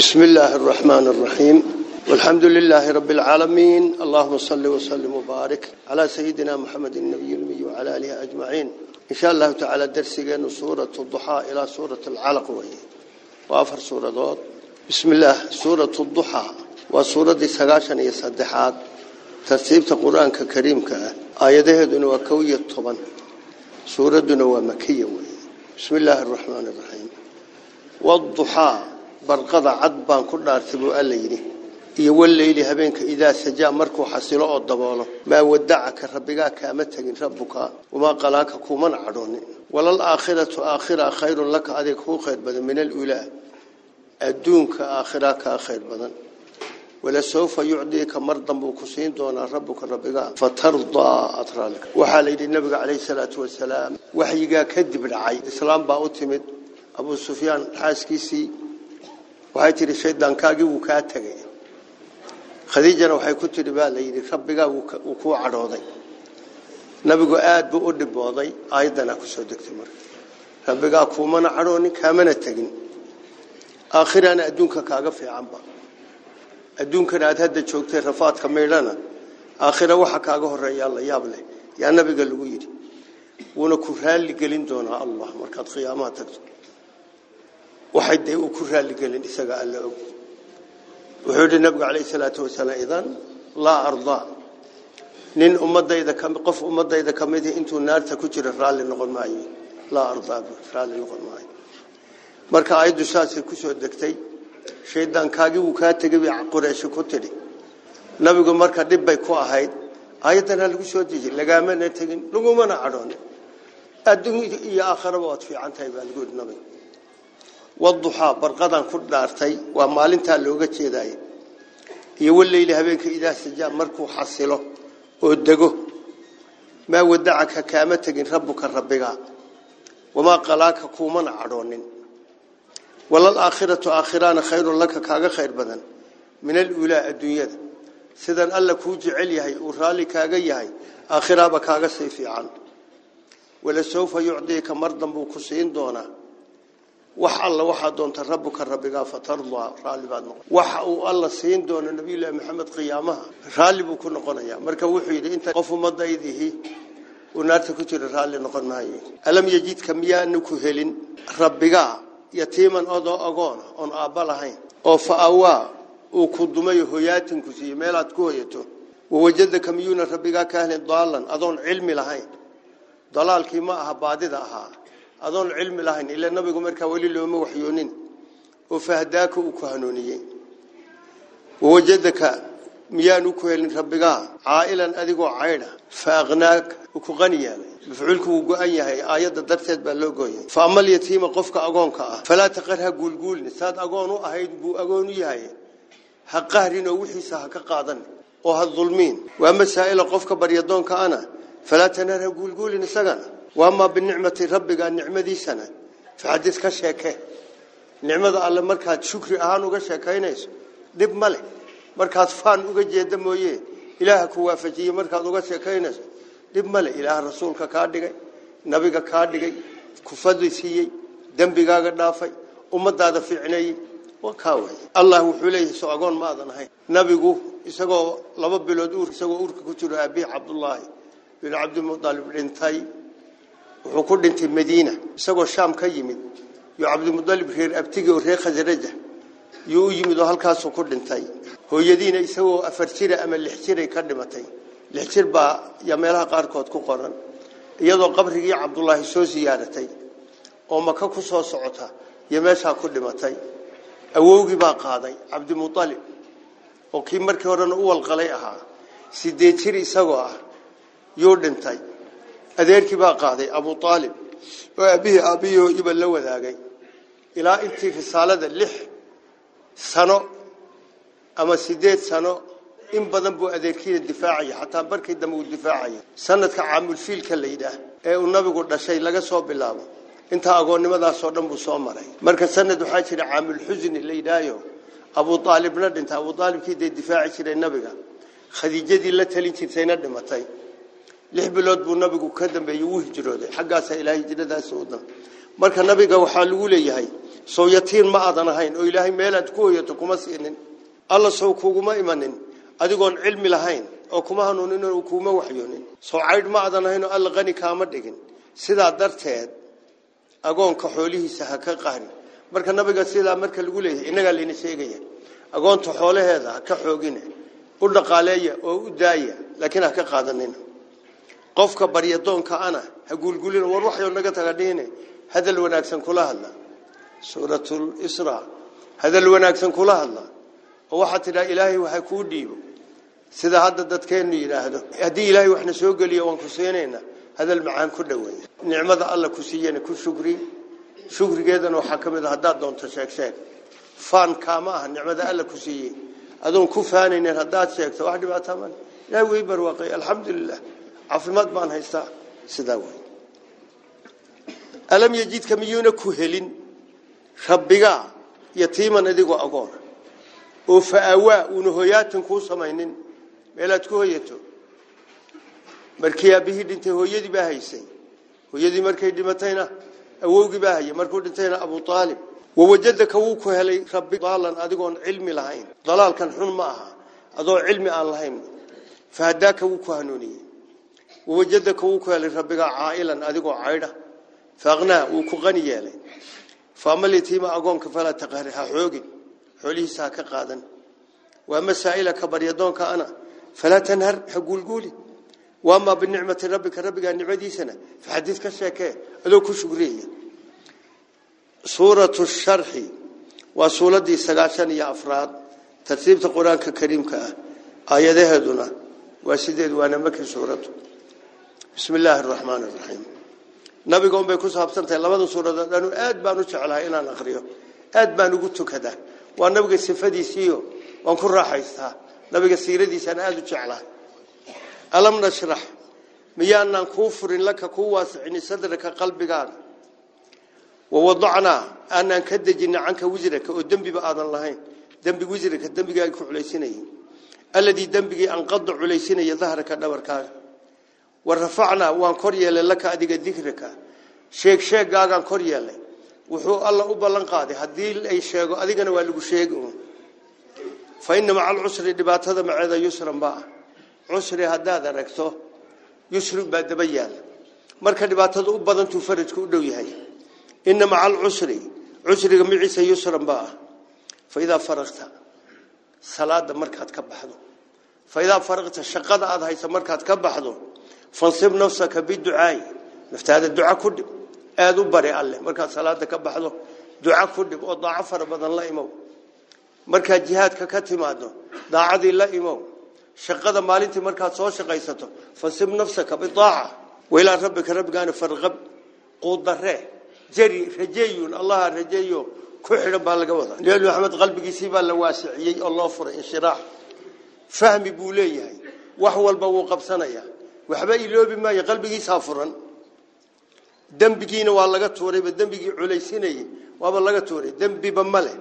بسم الله الرحمن الرحيم. والحمد لله رب العالمين. اللهم صل وسلم وبارك على سيدنا محمد النبي الأمي وعلى آله أجمعين. إن شاء الله تعالى درسنا سورة الضحى إلى سورة العلق وهي. وآخر سورة دوت. بسم الله. سورة الضحى. وسورة سغاشن يصدحات ترتيب القرآن الكريم آياته دون وكوية طبعا. سورة دون ومكية وهي. بسم الله الرحمن الرحيم. والضحى. Baan ku dhaartay buu alla yidhi iyo wallayli habeenka idaa sajaa markuu xasilo oo daboolo maa wadacaka rabbigaa kaama tegin rabbuka wamaa qalaaka kuumana cadhoonin walal aakhiratu aakhira khayrun laka adig kuu khayr badan min alulaa adduunka aakhiraa kaa khayr badan walasawfa yucdiika mar danbuu ku siin doonaa rabbuka rabbigaa fatardaa atraalika waxaa la yidhi nabiga calayhi salaatu wasalaam waxyigaa kadib dhacay islaam waxay tiri shaydaankaagii wuu kaa tegay khadiijana waxay ku tiri baa la yidhi rabbigaa wuu kuu cadhooday nabigu aad buu u dhibooday aayaddanaa ku soo degtay marka rabbigaa kuumana cadhoonin kaamana tegin aakhirana adduunka kaaga fiicanba adduunkana aad hadda joogtay rafaadka maydhana aakhira waxa kaaga horeeyaa la yaab leh yaa nabiga lagu yidhi wuuna ku raalli gelin doonaa allah markaad qiyaamaha tagto waxay day uu ku raali gelin isaga alla og wuxuu yidhi nabigu calayhi salaatu wasalaam idan laa ardaa nin ummadayda ka qof ummadayda ka mid intuu naarta ku jira raalli noqon maayo laa ardaa raalli noqon maayo marka ayaddu saasay ku soo degtay shaydaankaagii wuu kaa tegay bay qurayshi ku tidhi nabigu marka dhib bay ku ahayd ayaddana lagu soo dejiyey lagaamana tegin lagumana cadhoon adduun iyo aakharaba waad fiican tahay baa lagu yidhi nabiga والضحى برقدا كرد عرتي ومال انتهى لوجه شيء يقول لي لهبينك إذا سجى مركو حصله ودقه ما ودعك كامتك ربك ربك وما قلاك كومن عرون ولا الآخرة آخران خير لك كاغا خير بدن. من الأولى الدنيا. سيدان ألا كوج عليها أرالي كاغا يهي آخرابا كاغا سيفي عن ولسوف يعديك مرضا بوكسين دونه wax alla waxa doonta rabbuka rabbiga fatarda raali baad noqon waxa uu alla siin doono nabi ilaahi maxamed qiyaamaha raali buu ku noqonaya marka wuxuu yiri inta qof umadaydihi uu naarta ku jira raali noqon maayo alam yajidka miyaanu ku helin rabbiga yatiiman odo agoon on aabba lahayn oo faawa uu ku dumay hooyaatin ku siiyay meelaad ku hoyato wajadaka miyuna rabbiga ka helin daalan adoon cilmi lahayn dalaalkii ma aha baadida ahaa أظن العلم لهن إلا النبي قمر كولي لهم وحيونين. وفهداك وكهنونيين ووجدك ميان وكهل ربك. عائلا أذيك وعائلا فأغناك وكغنيا بفعلك وقعيا هاي آيات درتت بلوغوي فأما اليتيم قفك أغانك فلا تقرها قول قول نساد أغانو أهيد بو أغانيا هاي حقه رينو وحيسها كقاضا وهالظلمين وأما سائل قفك بريضانك أنا. فلا تنرها قول قول نساقنا وما بالنعمة ربك النعمة دي سنة. فحدث كشكة نعمة على مركات شكر أهان وكشكة ينس دب ملك مركات فان وكجيه دمويه إلهك هو فجيه مركات وكشكة ينس دب ملك إله الرسول كاد لقي نبي كاد لقي كفضل سيئي دم بقى قد نافي أمد هذا في عيني وكاوي الله حليه سعقون ماذا نهي نبيه إساقو لبب بلدور إساقو أورك كتر أبي عبد الله. بن عبد المطالب الإنتاي. Wuxuu ku dhintay madiina isagoo shaam ka yimid. Iyo cabdimudalib reer abtigi oo reer khasraja iyo u yimid oo halkaas ku dhintay. Hooyadiina isagoo afar jir ama lix jir ka dhimatay. Lix jir baa ya meelaha qaar kood ku qoran. Iyadoo qabrigii cabdullaahi soo ziyaaratay oo maka ku soo socota iyo meesha ku dhimatay. Awowgii baa qaaday cabdimudalib oo kii markii horena u walqalay ahaa sideed jir isagoo ah yuu dhintay aabiyo iba la wadaagay ilaa intii risaalada lix sano ama sideed sano in badan buu adeerkiina difaacaya xataa barkii dambe uu difaacaya sanadka caamul fiilka la yidhaah ee uu nabigu dhashay laga soo bilaabo intaa agoonnimadaasoo dhan buu soo maray marka sanad waxaa jira caamul xusni la yidhaayo abu aalibna dhintay abu aalibkii dee difaaci jiray nabiga khadiijadii la talin jirtayna dhimatay lix bilood buu nabigu ka dambeeyay uu hijrooday. Xaggaas ilaahay hijradaas u dhan marka nabiga waxaa lagu leeyahay soo yatiin ma aadan ahayn oo ilaahay meelaad ku hoyato kuma siinin. Alla soo kuguma imanin adigoon cilmi lahayn oo kuma hanuunin oo kuma waxyoonin. Soo caydh ma aadan ahayn oo alla qani kaama dhigin. Sidaa darteed agoonka xoolihiisa ha ka qaani marka nabiga sidaa marka lagu leeyahay inagaa layna sheegaya agoonta xoolaheeda ha ka xoogine u dhaqaaleeya oo u daaya laakiin ha ka qaadanina qofka baryadoonka ana ha guulgulina war waxyo naga taga dhihine hadal wanaagsan kula hadla suuratul isra hadal wanaagsan kula hadla oo waxaad tidhaa ilaahay waxa kuu dhiibo sida hadda dadkeennu yidhaahdo haddii ilaahay waxna soo geliyo waan ku siinaynaa hadal macaan ku dhaweeya nicmada alla ku siiyana ku shukri shukrigeedana waxaa ka mid a haddaad doonto sheeg faan kaama aha nicmada alla ku siiyey adoon ku faanaynin haddaad sheegto wax dhibaataa male ilaahay way barwaaqay alxamdulilah alam yajidka miyuuna ku helin rabbigaa yatiiman adigoo agoona oo fa'awaa uuna hoyaatan kuu samaynin meelaad ku hoyato markii aabihii dhintay hooyadii baa haysay hooyadii markay dhimatayna awowgii baa hayay markuu dhintayna abu aalib wawajadaka wuu ku helay rabbi daalan adigoon cilmi lahayn dalaalkan xun ma aha adoo cilmi aan lahayn fahadaaka wuu ku hanuuniyey wawajadaka wuu ku helay rabbigaa caa'ilan adigoo caydha faaqnaa wuu ku qani yeelay faamalitiima agoonka falaa taqhari ha xoogin xoolihiisa ha ka qaadan waa masaa'ilaka baryadoonka ana falaa tanhar ha guulguuli waamaa binicmati rabbika rabbigaa nicmadiisana faxadiid ka sheekee adoo ku shugriyaya suuratu sharxi waa suuradii sagaashan iyo afraad tartiibta qur-aanka kariimka ah aayadaheeduna waa sideed waana maki suuradu بسم الله الرحمن الرحيم. نبي قوم بيكون صاحب سنتي لبدا سورة لأنه آد بانو جعلها إلى نقريه آد بانو قلتو كده ونبقى سفدي سيو ونكون راحة يستها. نبقى سيردي سان آد شعلا ألم نشرح؟ ميانا كفر لك قوة عن صدرك قلبك ووضعنا أن نكدجن عنك وزرك ودم بآد الله دم بوزرك الدم بقى يكون عليه سنين الذي دم بقى أنقض عليه سنين يظهرك نور كاره wa rafacnaa waan kor yeelay laka adiga dikraka sheeg sheegaagaan kor yeelay wuxuu alla u ballan qaaday haddii ay sheego adigana waa lagu sheegi fa ina maca alcusri dhibaatada maceeda yusran baa cusri haddaad aragto yusri baa daba yaala marka dhibaatada u badantuu farajku u dhow yahay ina maca alcusri cusriga miciisa yusran baa ah faidaa faraqta salaada markaad ka baxdo faidaa faraqta shaqada aad haysa markaad ka baxdo فانصب نفسك بالدعاء. نفت هذا الدعاء كله آذو بري الله. مركز صلاة كبحضه. دعاء كله وضعف ربنا الله إمو. مركز جهاد ككتم هذا. دعاء الله إمو. شقد مالين مركز صوش قيسته فانصب نفسك بالطاعة وإلى ربك رب قان فرغب. قوض ضره جري رجيون الله رجيون كحر بالقوضة لأن محمد قلب قسيبا لواسع يي الله فرع انشراح فهم بوليه. وحوال بوقب سنيه waxba iloobi maayo qalbigiisaa furan dembigiina waa laga tuurayba dembigii culaysinayay waaba laga tuuray dembiba male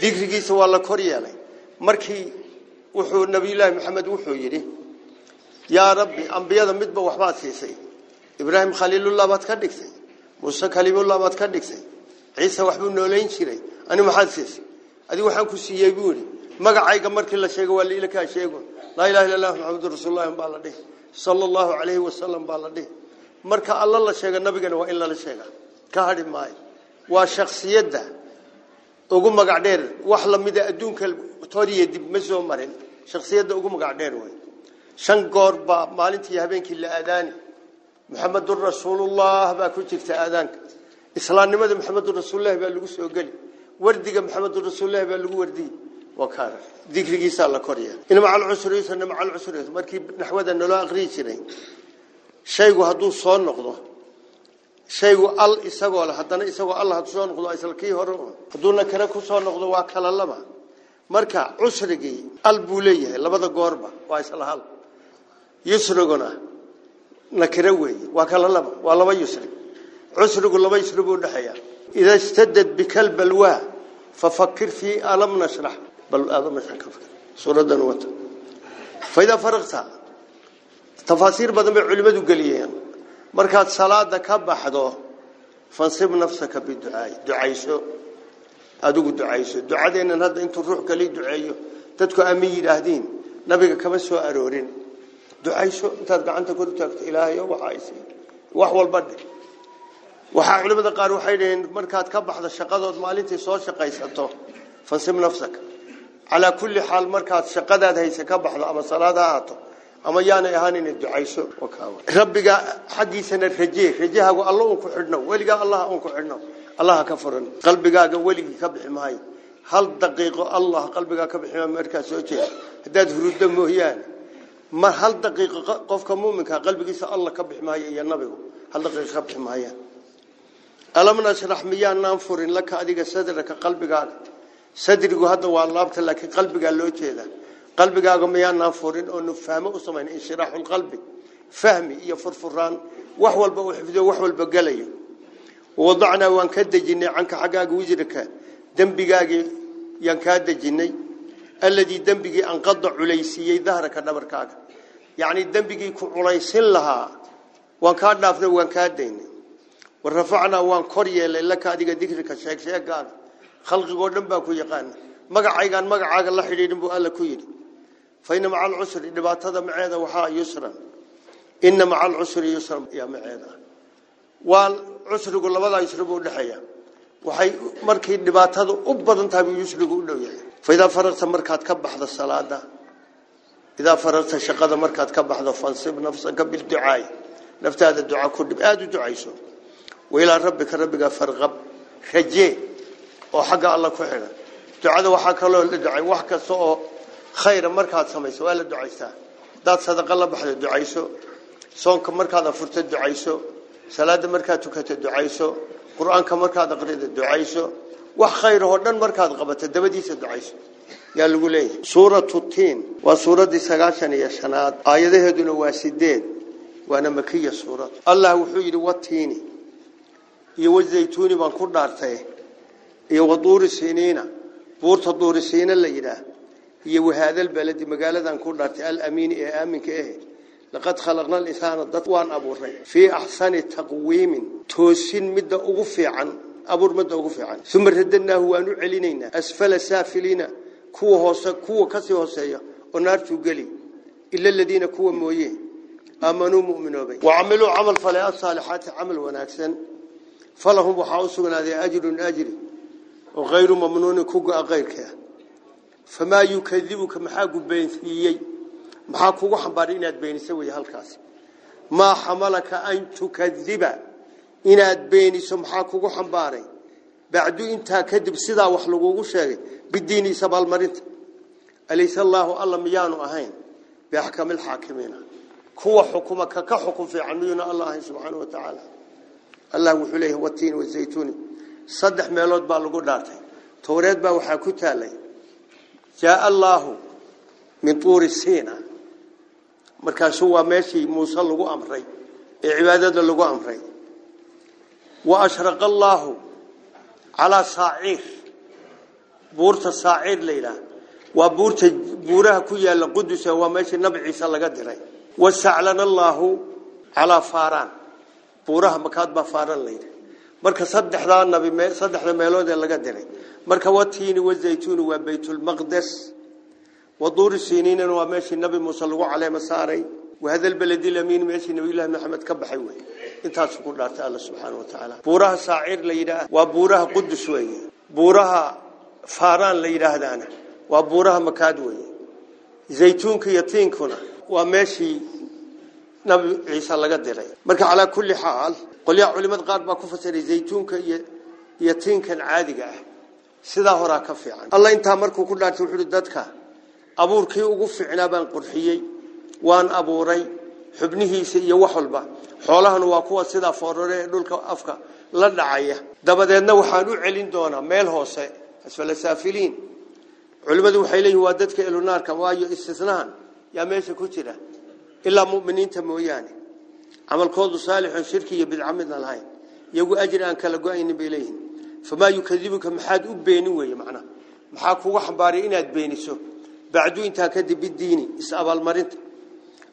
dikrigiisa waa la kor yeelay markii wuxuu nabiyullaahi maxamed wuxuu yidhi yaa rabbi ambiyada midba waxbaad siisay ibraahim khaliilullah baad ka dhigtay muuse kaliimullah baad ka dhigtay ciise waxbuu noolayn jiray ani maxaad siisay adigu waxaan ku siiyey buu yidhi magacayga markii la sheego waa liila kaa sheego laa ilaha illa allah maxamedun rasuulullahi baa la dhihi sala allahu calayhi wasalam baa la dhihi marka alla la sheega nabigana waa in lala sheega ka hadhi maayo waa shaksiyadda ugu magac dheer wax lamida adduunka toriya dib ma soo marin shaksiyadda ugu magac dheer wey shan goor baa maalintii habeenkii la aadaani maxamedun rasuulullah baa ku jirta aadaanka islaamnimada maxamedun rasuulullahi baa lagu soo geli wardiga maxamedun rasuulullahi baa lagu wardiyey وكان. ذكر جيسا الله كوريا. إن مع العسر يسر مع العسر يسر مركي نحو ذا نلا أغري شيء شيء هدو صون نقضه. شيء ال إسقوا له حتى إسقوا الله هدو صون نقضه. إسال كي هرو هدونا كركو صون نقضه. وكلا لما مركا عسر جي البولية. لبذا قربة. وإسال هال يسرقنا. نكروي وكلا لما والله يسرق. عسر يقول الله يسرقون دحيا إذا اشتدت بكلب الواه ففكر في ألم نشرح. بل هذا آدم يحن كفر. سورة دنوت فإذا فرغتها تفاصيل بدن بعلمة قليين مركات صلاة دكاب أحده فانصب نفسك بالدعاء دعايسو أدوك دعايسو دعاء دين أن هذا أنت روحك لي دعايو تدكو أمي الهدين نبيك كمسو أرورين؟ دعايسو أنت أنت قلتك إلهي وحايسي وحول بدل وحاولوا بدقاروا حين مركات كبح هذا الشقاد وضمالتي صوت شقيسته فانسم نفسك. على كل حال مركز شقادة هي سكبح له أما صلاة عاتو أما يانا إهاني الدعيس وكاو ربي جا حد يسنا رجيه رجيه هو الله أنكو عدنا ولي جا الله أنكو عدنا الله كفر قلبي جا ولي كبح ماي. هل دقيقة الله قلبي جا كبح ما مركز سوتيه هداد فرود مو ما هل دقيقة قف كمومك قلبي جس الله كبح ماي يا نبيه هل دقيقة كبح ماي؟ ألمنا شرح ميان نام فرن لك هذه قصيدة لك جا sadrigu hadda waa laabta laakiin qalbigaa loo jeeda qalbigaaga miyaanaan furin oo nu fahmo u samayn inshiraaxu lqalbi fahmi iyo furfuraan wax walba uu xifdiyo wax walba gelayo wadacnaa waan ka dejinay canka xaggaaga wisrika dembigaagii yaan kaa dejinay alladii dembigii anqada culaysiiyey dahraka dhabarkaaga yacni dembigii ku culaysin lahaa waan kaa dhaafnay waan kaa daynay warafacnaa waan kor yeelay laka adiga dikrika sheegsheegaaga خلقه دم بقى كوي قان مجا عيقان مجا عاق الله حليل دم بقى لكوي فإنما على العسر إذا بعتذا معاذا وحاء يسرا. إن مع العسر يسرا يا معاذا والعسر يقول الله لا يسرب ولا حيا وحي مركي إذا هذا أبدا تبي يسرب ولا يعني فإذا فرغت مركات كب هذا الصلاة إذا فرغت الشقة ده مركات كب هذا فانصب نفسك قبل الدعاء نفتح هذا الدعاء كل بآد الدعاء يسوع وإلى ربك ربك فرغب. خجيه oo xagga alla ku xidhan ducada waxaa kaloo la ducay wax kasta oo khayra markaad samayso waa la ducaystaa hadaad sadaqa la baxdo ducayso soonka markaad afurto ducayso salaada markaad tukato ducayso qur-aanka markaad aqrida ducayso wax khayr oo dhan markaad qabato dabadiisa ducayso yaa lagu leeyahay suuratu tiin waa suuraddii sagaashan iyo shanaad aayadaheeduna waa sideed waana makiya suurad allah wuxuu yidhi watiini iyo wazaytuuni baan ku dhaartay iyo waduuri siniina buurta duuri siina la yidhaah iyo wahaadal baladi magaaladan ku dhaartay alamiini ee aaminka ah laqad khalaqna alinsana dad waan abuuray fii axsani taqwiimin toosin midda ugu fiican abuur midda ugu fiican uma radadnaahu waan u celinaynaa asfala saafiliina kuwa hoose kuwa kasii hooseeya oo naartuu geli ila aladiina kuwa mooye aamanuu mu'minoobay wacamiluu camal falay asaalixaati camal wanaagsan falahum waxaa u sugnaaday ajrun ajri maxaa gubeensiiyey maxaa kugu xambaaray inaad beeniso wey halkaas maa xamalaka an tukadiba inaad beeniso maxaa kugu xambaaray bacdu intaa kadib sidaa wax lagugu sheegay bidiini sabaalmarinta alayse allaahu alla miyaanu ahayn biaxkami lxaakimiina kuwa xukuma kaka xukun fiican miyuuna alla ahayn subxaana wa tacaala allah wuxuu leeyahay watiini wazaytuuni صدح ميلود بالغو دارتي توريد با وخا كوتالاي جاء الله من طور سينا مركز هو ماشي موسى لوغو امراي عبادة لوغو امراي واشرق الله على صاعير بورت صاعير ليلى وبورت بورها كيال قدس هو ماشي نبي عيسى لغا ديراي وسعلن الله على فاران بورها مكاتبة فاران ليلى marka saddexdaa nabi saddexda meelood ee laga diray marka watiini wazaytuuni waa baytulmaqdes waduuri siiniinana waa meeshii nabi muuse lagu caleema saaray wahadal beledi lamiin meeshii nabiyullaahi maxamed ka baxay wey intaasu ku dhaartay alla subxaana wa tacaala buuraha saacir la yidhaah waa buuraha qudus weeye buuraha faaraan la yidhaahdaana waa buuraha makaad qolyaha culimada qaar baa ku fasiray zaytuunka iyo iyo tiinkan caadiga ah sidaa horaa ka fiican alla intaa markuu ku dhaartay wuxuu dadka abuurkii ugu fiicnaa baan qurxiyey waan abuuray xubnihiisa iyo wax walba xoolahana waa kuwa sidaa foorare ee dhulka afka la dhacaya dabadeedna waxaan u celin doonaa meel hoose asfala saafiliin culimmadu waxay leeyihin waa dadka elunaarka waayo istisnahan yaa meesha ku jira إلا مؤمنين تموياني. عمل قوض صالح شركي بالعمدنا لهين يقول أجري أنك لقائن بيلين فما يكذبك محاد أبينوه يا معنى محاكو وحن بارئين أدبينيسو بعدو إنت هكذب بالدين إسأب المرنت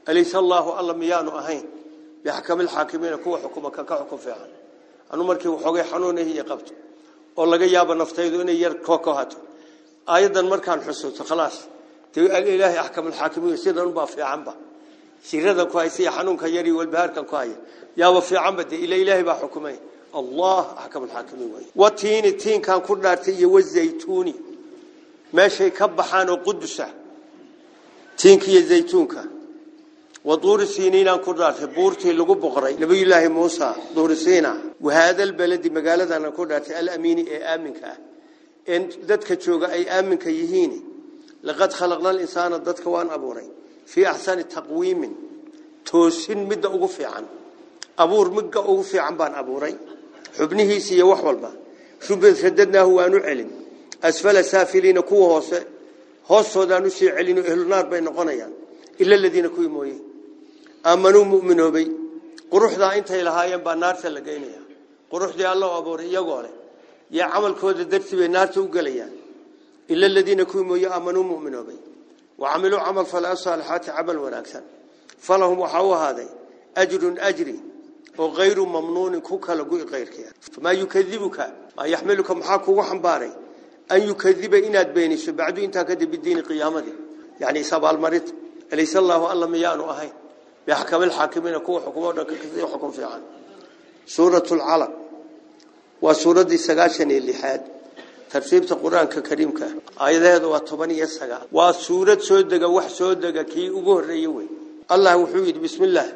أليس الله الله ميانو أهين. بحكم الحاكمين كو حكومك كحكم فيها. أنا مركي وحقي حنوني هي قبط. والله قيابا نفتيدوني يركوكوهاتو أيضا مركان حسوس خلاص. تقول الإله يحكم الحاكمين. سيدنا نبا عنبه شرده كويسية حنونك يري والبهار كان كويس يا وفي عمد إلى إلهي بحكمه الله حكم الحاكمين وي. وتين تين كان كل نارتي والزيتوني. ماشي كبحان وقدسة. تينك يا زيتونك. وطور السينين كان كل نارتي بورتي لقو بغري نبي الله موسى دور السينة وهذا البلد مقالة أنا كل نارتي الأمين أي آمنك. إن ذاتك تشوغ أي آمنك يهيني. لقد خلقنا الإنسان ذاتك وان أبوري. في أحسن تقويم. توسين مدى أغفي عن. أبور مدى أغفي عن بان أبوري. حبنه سي وحول با. شو بشددناه وأنو علم. أسفل سافلين كوه هوس. هوس ودانو سي علين أهل النار بين قنيان إلا الذين كوي مويه آمنوا مؤمنوا بي. قروحدا intay lahaayeen baa naarta la geynaya quruxdii Allah abuuray iyagoo leh ya amalkooda darti bay naarta u galayaan illa alladina kumu yaamanu mu'minu bi وعملوا عمل فلا صالحات عمل ولا أكثر. فلهم وحوا هذا أجر أجري وغير ممنون كوكا لقوي غيرك. فما يكذبك ما يحملك محاك وحنباري أن يكذب إناد بيني بعده إن تكذب الدين قيامته يعني إصاب المريض أليس الله ألا ميانو أهي؟ بيحكم الحاكمين كو حكم ودك كثير حكم في عام سورة العلق وسورة السقاشة اللي حاد. ترتيب القرآن الكريم كه آيات وطبني السقا وسورة سودة وح سودة كي أجور ريوي الله وحيد بسم الله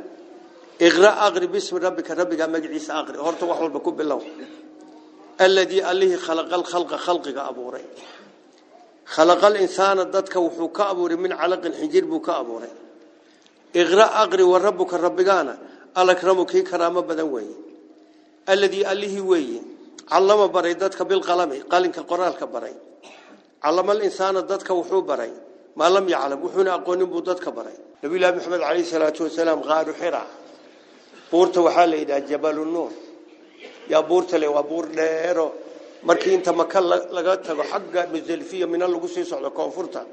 اغرأ أغري باسم ربك ربك مجلس أغري هرت وحول بكب الله الذي عليه خلق الخلق خلقك أبوري خلق الإنسان ضدك وحوك أبوري من علق الحجير بك أبوري اغرا اغري وربك ربغانا الاكرم كي كرامه بدن وي الذي الله وي علم بري دتك بالقلم قالك قرالك بري علم الإنسان دتك وحو بري ما لم يعلم وحونا أقول نبو دتك بري نبي الله محمد عليه الصلاة والسلام غار حرا بورت وحالة إذا جبل النور يا بورت لي وبور ليرو مركي انت مكان لغاتها وحقا مزل فيه من اللغو سيسو على كونفورتا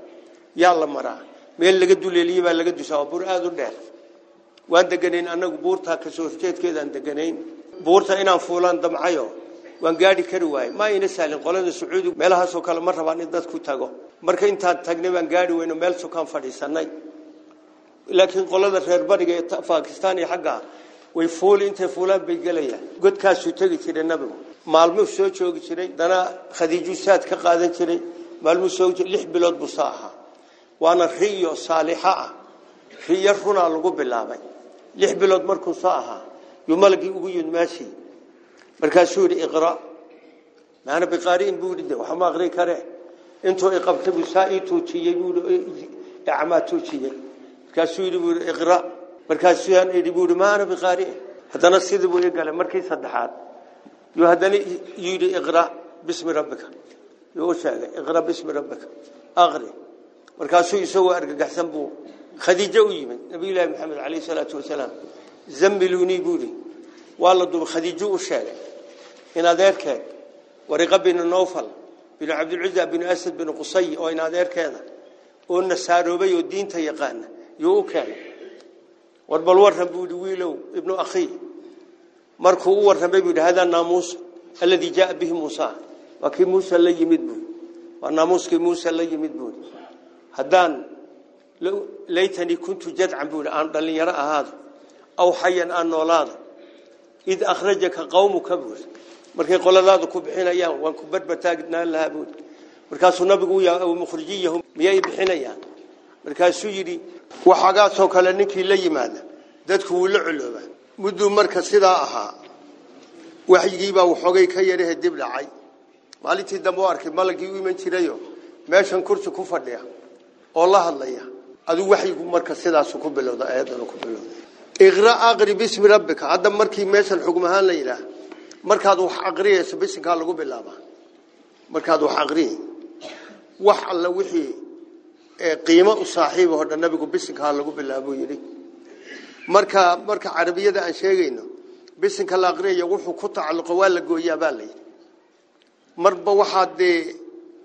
يا الله مرا ميل لغدو ليليبا لغدو سوا بور آدو دير وان دقنين أنك بورتها كسوستيت كيدا ان دقنين بورتها أنا فولان دمعيو waan gaari kari waayay ma ina saalin qolada sacuudi meelahaas oo kale ma rabaan in dadku tago marka intaan tagnay waan gaari weyno meel sukaan fadhiisanay laakiin qolada reer bariga ee Pakistan iyo xagga way fuul intay fuulaan bay galayaan godkaas uu tagi jiray nabigu maalmo soo joogi jiray dana khadiiju saad ka qaadan jiray maalmo soo lix bilood buu saaha waana riyo saalixa ah riyo runa lagu bilaabay lix bilood markuu soo ahaa yuu malagii ugu yimid meeshii markaasuu yidhi iqra maana biqaariin buu yidhi waxa ma aqri kare intuu iqabtay buu saa ii tuujiyey buu yidhi acmaa tuujiyey markaasuu yidhi buu yidhi iqra markaasuu yidhi buu yidhi maana biqaariin haddana sidii buu ii galay saddexaad yuu haddana yidhi iqra bismi rabbika yuu sheegay iqra bismi rabbika aqri markaasuu isagoo argagaxsan buu khadiijo u yimid nabi ilaahi maxamed calayhi salaatu wasalaam zamiluni buuri waa la u sheegay إن ذلك ورقب بن النوفل بن عبد العزة بن أسد بن قصي أو إن ذلك هذا وأن ساروبي الدين تيقان يوكان والبلورة بودويلو ابن أخي مركو ورثة بيقول هذا الناموس الذي جاء به موسى وكي موسى اللي يمدبون والناموس كي موسى اللي يمدبون هدان لو ليتني كنت جد جدعا بيقول أن لن يرأى هذا أو حيا أن نولاد إذ أخرجك قوم كبير markay qoladaadu ku bixinayaan waan ku barbataagnaan lahaa buuri markaasuu nabigu u yahay mukhrijiyahum miyay bixinayaan markaasuu yidhi waxagaasoo kale ninkii la yimaada dadku wuu la colooba mudduu marka sidaa ahaa waxyigiibaa waxoogay ka yarahe dib dhacay maalintii dambe u arkay malagii u iman jirayo meeshan kursi ku fadhiya oo la hadlaya adu waxyigu marka sidaas ku bilowda ayadana ku bilowda iqra aqri bismi rabbika hadda markii meeshan xugum ahaan la yiraahdo markaad wax aqriyayso bisinka lagu bilaaba markaad wax aqriyo wax alla wixii ee qiimo u saaxiib oo nabigu bisinka lagu bilaabo yiri marka marka carabiyada aan sheegayno bisinka la aqriyo wuxuu ku tacalluqo waa la gooyaa baa la yiri marba waxaad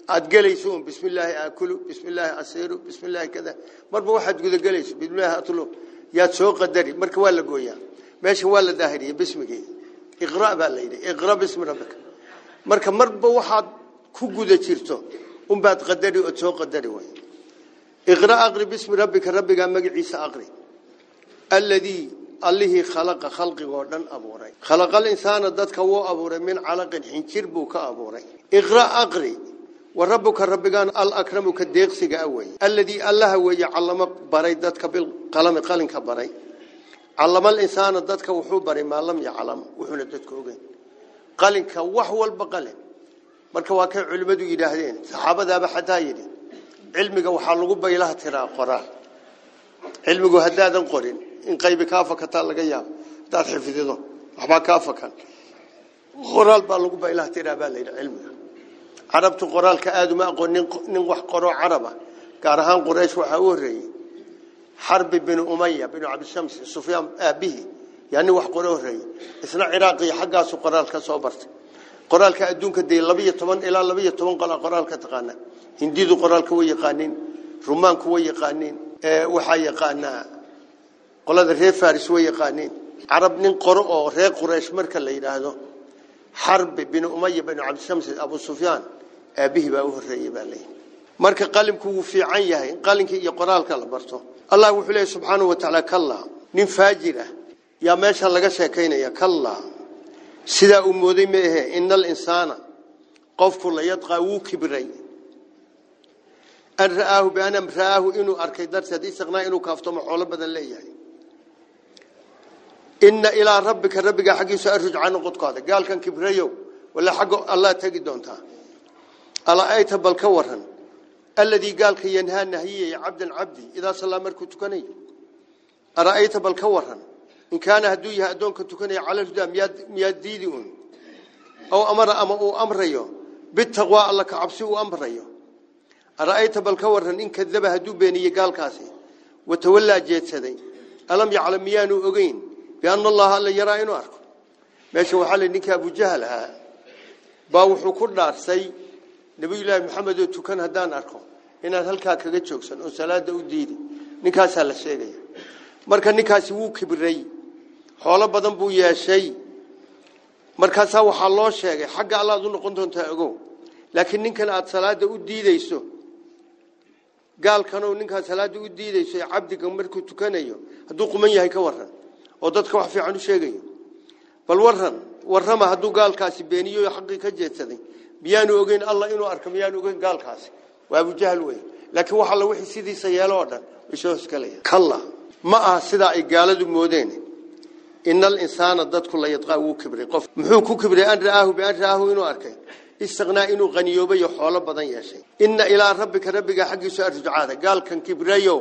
aad galayso bismillah aakulu bismillah asiru bismillah kada marba waxaad guda galayso bismillah atlu yaa soo qadari marka waa la gooyaa meesha waa la daahiriye bismigii iqra baa la yidhi iqra bismi rabbika marka marba waxaad ku guda jirto unbaad qadari oo soo qadari way iqra aqri bismi rabbika rabbiga magaciisa aqri alladii allihii khalaqa khalqigoo dhan abuuray khalaqal insaana dadka wuu abuuray min calaqin xinjir buu ka abuuray iqra aqri وربك ربكان الأكرم كديقسك أوي الذي الله وي علم بري دتك بالقلم قلن كبري علم الإنسان ذاتك وحبر ما لم يعلم وحنا ذاتك وجن قال إنك وحو البقلة مركوا كع علم دو جداهين صحابة ذا بحدايين علمك وحلو جب يلا ترى قرا علمك هدادا قرين. إن قي بكافة كتال جيام ذات حفظه أما كافة كان قرال بالو جب يلا ترى بالين علم عربت قرال كأدم أقول نن نوح قرا عربة. كارهان قريش وحوري حرب بن أمية بن عبد الشمس سفيان أبيه يعني wax qoro horeeyay isna ciraaqi xaqaas qoraalka soo bartay qoraalka adduunka day 12 ilaa 12 qala qoraalka taqaana hindidu qoraalka way yaqaaniin rumaanku way yaqaaniin ee waxa yaqaana qolada reer faris way yaqaaniin arab nin qoro oo reer quraysh marka la yiraahdo حرب بن أمية بن عبد الشمس أبو سفيان أبيه بقى هرية بالي marka qalimku uu fiican yahay qalinka iyo qoraalka la barto Ta'ala kalla nin faajira ya meesha laga sheekaynaya kalla sida uu mooday ma ahe innal insana qofku la yadqa uu kibray an raahu bi anam raahu inuu arkay darteed isaqnaa inuu kaaftamo xoolo badan leeyahay inna ila rabbika rabbiga xaqiisa arjaa noqodkaada gaalkan kibrayo wala xaqo allah tagi doonta ala ayta bal ka waran nahiya abdan abdi ida sallama markuu tukanay araayta bal ka waran in kaana haduu yahay adoonka tukanay cala huda miyadiidi un aw amara ama uu amrayo bitaqwa allah ka cabsi uu amrayo araayta bal ka waran in kadaba haduu beeniyo gaalkaasi watawalla jeedsaday alam ya'lam miyanu ogeyn بأن الله لا يرى إنه أركو ماشي وحال إنك أبو جهل ها باوحو كل سي نبي الله محمد تكن هدان أركو إن هلكا كجتشوكسن وسلاد وديدي نكاس هلا شيء marka ninkaasi wuu kibray xoolo badan buu yeeshay markaas waxa loo sheegay xagga Allah u noqon doonta ogow laakiin ninkan aad salaada u diidayso gaalkan oo ninka salaada u diidayso abdiga markuu tukanayo haduu quman yahay ka waran oo dadka wax fiican u sheegayo bal waran warama haduu gaalkaasi beeniyo xaqi ka jeedsaday biyaanu ogeyn Allah inuu arko miyaanu ogeyn gaalkaasi waa Abu Jahl weey laakiin waxa la wixii sidiisa yeelo oo dhan isoo iskalaya kalla ma ah sida ay gaaladu moodeen innal insana dadku la yadqa uu kibray qof muxuu ku kibray an raahu bi an raahu inuu arkay istaqnaa inuu qaniyoobay xoolo badan yeeshay inna ila rabbika rabbiga xaqiisa arjaada gaalkan kibrayo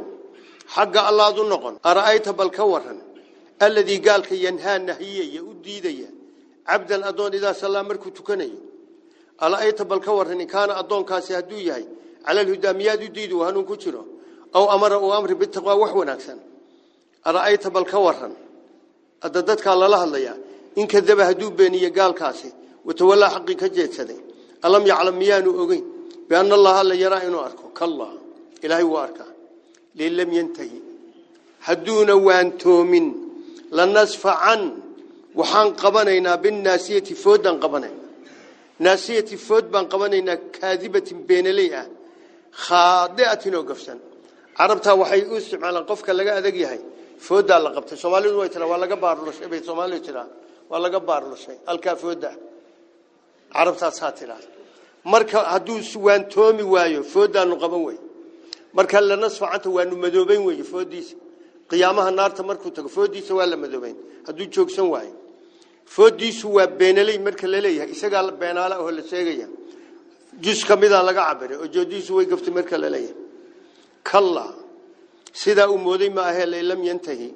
xagga Allah u noqon araayta bal ka waran الذي قال كي ينهى النهية يؤديديا عبدا أدون إذا صلى مركو تكني ألا أيت بالكور إن كان أدون كاسي هدويا على الهدى مياد يديد وهنون كتيره أو أمر أو أمر بالتقوى وحو ناكسن. أرأيت بالكور أددتك على الله الله إن كذب هدو بيني قال كاسي. وتولى حقي كجيت سدي. ألم يعلم ميانو أغين بأن الله لا يرى إنه أركو. كالله. إلهي وأركا. لين لم ينتهي. هدون وانتومن lanasfacan waxaan qabanaynaa binnaasiyati foodaan qabanaynaa naasiyati food baan qabanaynaa kaadibatin beenaley ah khaadi'atin oo gafsan carabtaa waxay u isticmaalaan qofka laga adag yahay foodaa la qabtay soomaalidu way tiraa waa laga baarlushay bay soomaalidu tiraa waa laga baarlushay halkaa fooda carabtaasaa tiraa marka hadduu waantoomi waayo foodaanu qaban wey marka lanasfacanta waanu madoobayn wey foodiisa qiyaamaha naarta markuu tago foodiisa waa la madoobayn hadduu joogsan waayo foodiisu waa beenaley marka la leeyahay isagaa beenaala oo la sheegaya jus ka mida laga cabiray oo joodiisu way gaftay marka la leeyahay kalla sidaa uu mooday ma ahee laylam yantahi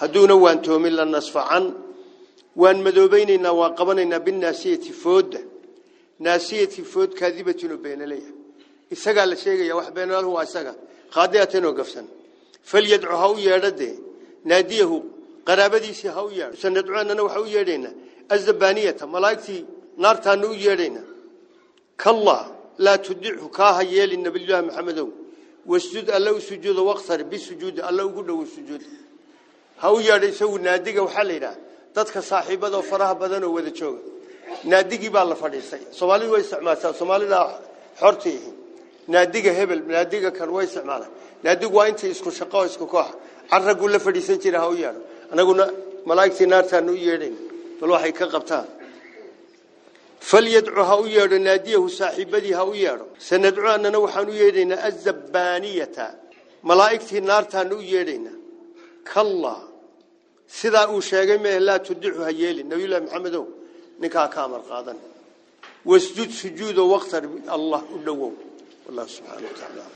hadduuna waan toomin la nasfacan waan madoobaynaynaa waan qabanaynaa binnaasiyati fooda naasiyati food kaadibatin oo beenaley isagaa la sheegaya wax beenaaluhu waa isaga qaadiyatin oo gafsan فليدعو هاو يرده ناديه قرابديسي هاو يرد سندعو أننا وحاو يردنا الزبانية ملايكتي نار تانو يردنا كالله لا تدعه كاها يالي النبي الله محمد واسجد الله سجود واقصر بالسجود الله يقول له السجود هاو يرد يسوي ناديه وحلينا dadka saaxiibada oo faraha badan oo wada jooga naadigii baa la fadhiistay soomaalidu way isticmaashaa soomaalida xortii naadiga hebel naadiga kan way isticmaalaan naadigu waa intii isku shaqo oo isku koox carragu la fadhiisan jiray ha u yeedho anaguna malaa'igtii naartaan u yeedhayn bal waxay ka qabtaan falyadcu ha u yeedho naadiyahu saaxiibadii ha u yeedho sanadcu annana waxaan u yeedhaynaa azabbaaniyata malaa'igtii naartaan u yeedhaynaa kalla sidaa uu sheegay mee laa tudicu ha yeelin nabiyullaahi maxamedow ninkaa ka amar qaadan wasjud sujuudo waqtar allah u dhowow wallahu subxaana wa tacaala